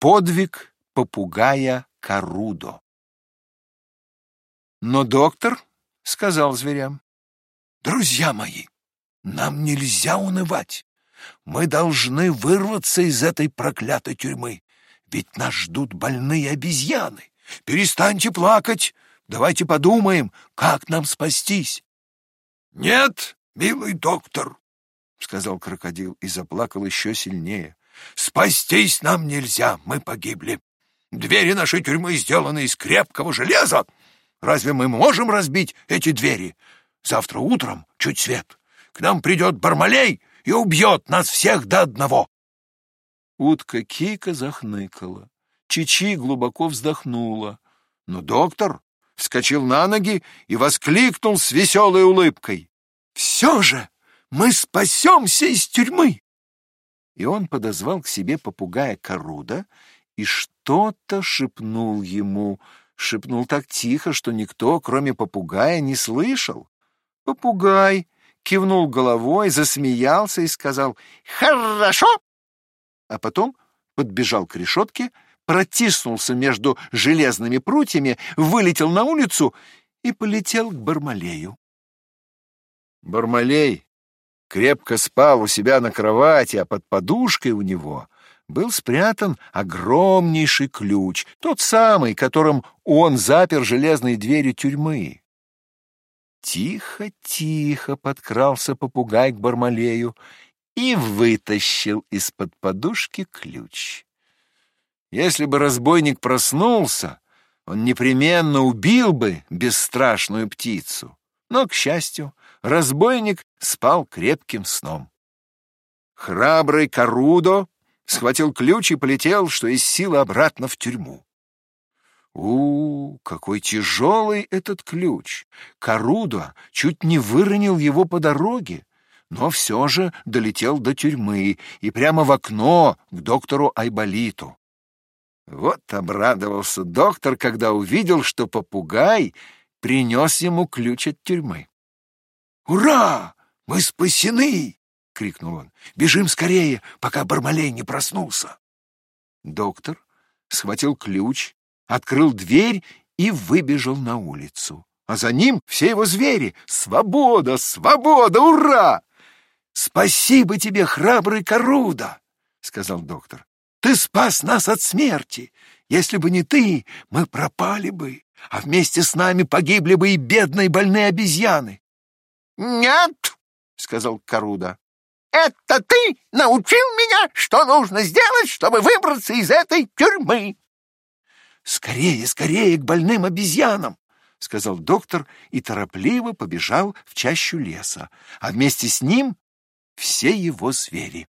Подвиг попугая Карудо. Но доктор сказал зверям, «Друзья мои, нам нельзя унывать. Мы должны вырваться из этой проклятой тюрьмы, ведь нас ждут больные обезьяны. Перестаньте плакать, давайте подумаем, как нам спастись». «Нет, милый доктор», — сказал крокодил и заплакал еще сильнее. «Спастись нам нельзя, мы погибли. Двери нашей тюрьмы сделаны из крепкого железа. Разве мы можем разбить эти двери? Завтра утром, чуть свет, к нам придет Бармалей и убьет нас всех до одного». Утка Кика захныкала. Чичи глубоко вздохнула. Но доктор вскочил на ноги и воскликнул с веселой улыбкой. «Все же мы спасемся из тюрьмы!» И он подозвал к себе попугая Коруда и что-то шепнул ему, шепнул так тихо, что никто, кроме попугая, не слышал. Попугай кивнул головой, засмеялся и сказал «Хорошо!» А потом подбежал к решетке, протиснулся между железными прутьями, вылетел на улицу и полетел к Бармалею. Бармалей крепко спал у себя на кровати, а под подушкой у него был спрятан огромнейший ключ, тот самый, которым он запер железные двери тюрьмы. Тихо-тихо подкрался попугай к Бармалею и вытащил из-под подушки ключ. Если бы разбойник проснулся, он непременно убил бы бесстрашную птицу. Но, к счастью, разбойник спал крепким сном. Храбрый Карудо схватил ключ и полетел, что из силы, обратно в тюрьму. У, какой тяжелый этот ключ! Карудо чуть не выронил его по дороге, но все же долетел до тюрьмы и прямо в окно к доктору Айболиту. Вот обрадовался доктор, когда увидел, что попугай принес ему ключ от тюрьмы. «Ура! Мы спасены!» — крикнул он. «Бежим скорее, пока Бармалей не проснулся!» Доктор схватил ключ, открыл дверь и выбежал на улицу. А за ним все его звери. «Свобода! Свобода! Ура!» «Спасибо тебе, храбрый Коруда!» — сказал доктор. «Ты спас нас от смерти! Если бы не ты, мы пропали бы!» а вместе с нами погибли бы и бедные больные обезьяны. «Нет», — сказал Каруда, — «это ты научил меня, что нужно сделать, чтобы выбраться из этой тюрьмы». «Скорее, скорее к больным обезьянам!» — сказал доктор и торопливо побежал в чащу леса, а вместе с ним все его звери.